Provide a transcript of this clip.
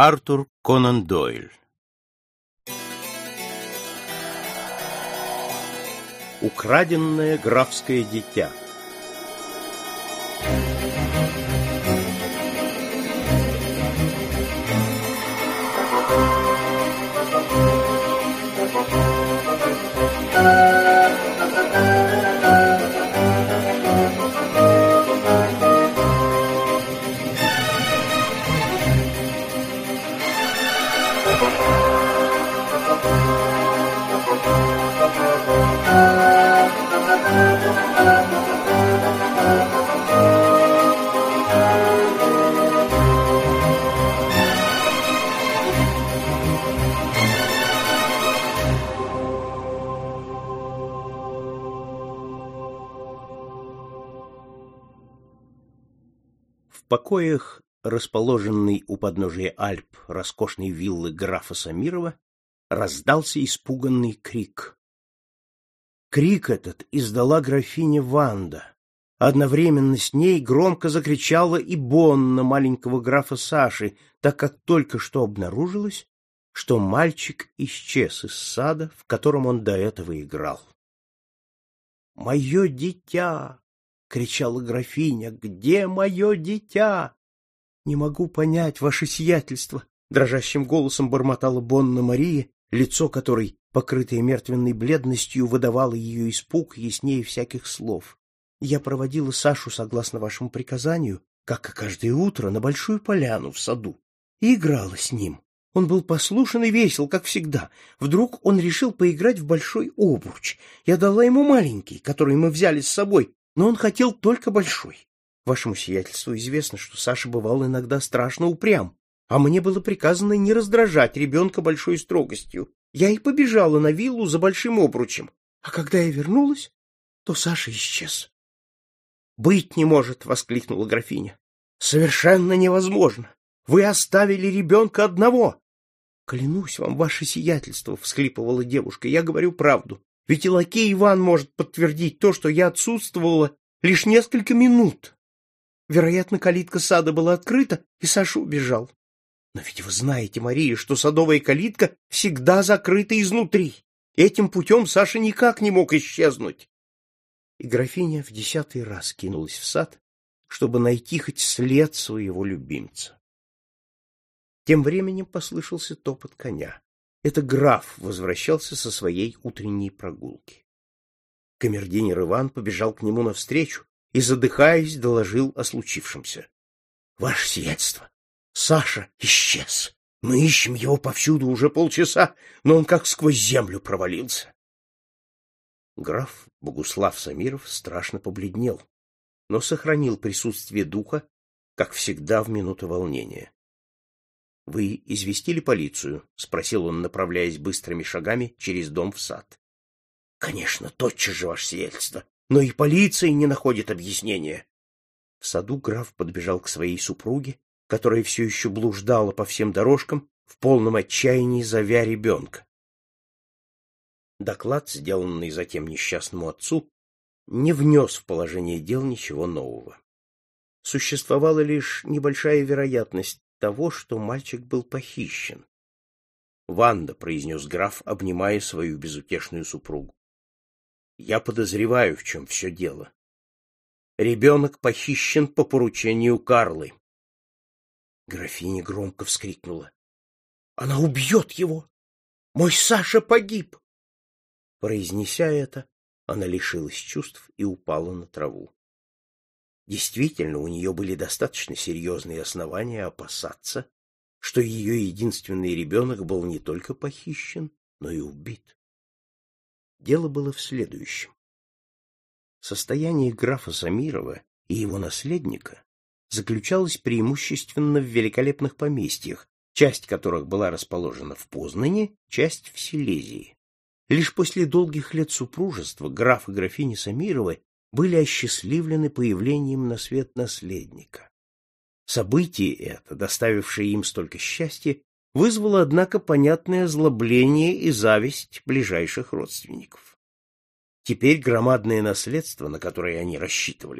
Артур Конан Дойль. Украденное графское дитя покоях, расположенной у подножия Альп роскошной виллы графа Самирова, раздался испуганный крик. Крик этот издала графиня Ванда. Одновременно с ней громко закричала и Бонна маленького графа Саши, так как только что обнаружилось, что мальчик исчез из сада, в котором он до этого играл. «Мое дитя!» — кричала графиня. «Где мое дитя?» «Не могу понять ваше сиятельство!» — дрожащим голосом бормотала Бонна Мария, лицо которой, покрытое мертвенной бледностью, выдавало ее испуг яснее всяких слов. «Я проводила Сашу, согласно вашему приказанию, как и каждое утро, на большую поляну в саду, и играла с ним. Он был послушен и весел, как всегда. Вдруг он решил поиграть в большой обруч. Я дала ему маленький, который мы взяли с собой, но он хотел только большой. Вашему сиятельству известно, что Саша бывал иногда страшно упрям, а мне было приказано не раздражать ребенка большой строгостью. Я и побежала на виллу за большим обручем. А когда я вернулась, то Саша исчез. — Быть не может! — воскликнула графиня. — Совершенно невозможно! Вы оставили ребенка одного! — Клянусь вам, ваше сиятельство! — всхлипывала девушка. — Я говорю правду. Ведь и лакей Иван может подтвердить то, что я отсутствовала лишь несколько минут. Вероятно, калитка сада была открыта, и Саша убежал. Но ведь вы знаете, Мария, что садовая калитка всегда закрыта изнутри. Этим путем Саша никак не мог исчезнуть. И графиня в десятый раз кинулась в сад, чтобы найти хоть след своего любимца. Тем временем послышался топот коня. Это граф возвращался со своей утренней прогулки. Камердинер Иван побежал к нему навстречу и, задыхаясь, доложил о случившемся. — Ваше сиятельство, Саша исчез. Мы ищем его повсюду уже полчаса, но он как сквозь землю провалился. Граф Богуслав Самиров страшно побледнел, но сохранил присутствие духа, как всегда в минуты волнения. Вы известили полицию? спросил он, направляясь быстрыми шагами через дом в сад. Конечно, тотчас же, ваше сиятельство, но и полиция не находит объяснения. В саду граф подбежал к своей супруге, которая все еще блуждала по всем дорожкам, в полном отчаянии зовя ребенка. Доклад, сделанный затем несчастному отцу, не внес в положение дел ничего нового. Существовала лишь небольшая вероятность того, что мальчик был похищен. Ванда, произнес граф, обнимая свою безутешную супругу. Я подозреваю, в чем все дело. Ребенок похищен по поручению Карлы. Графиня громко вскрикнула. Она убьет его! Мой Саша погиб! Произнеся это, она лишилась чувств и упала на траву. Действительно, у нее были достаточно серьезные основания опасаться, что ее единственный ребенок был не только похищен, но и убит. Дело было в следующем. Состояние графа Самирова и его наследника заключалось преимущественно в великолепных поместьях, часть которых была расположена в Познане, часть в Силезии. Лишь после долгих лет супружества граф и графиня Самировы были осчастливлены появлением на свет наследника. Событие это, доставившее им столько счастья, вызвало, однако, понятное озлобление и зависть ближайших родственников. Теперь громадное наследство, на которое они рассчитывали,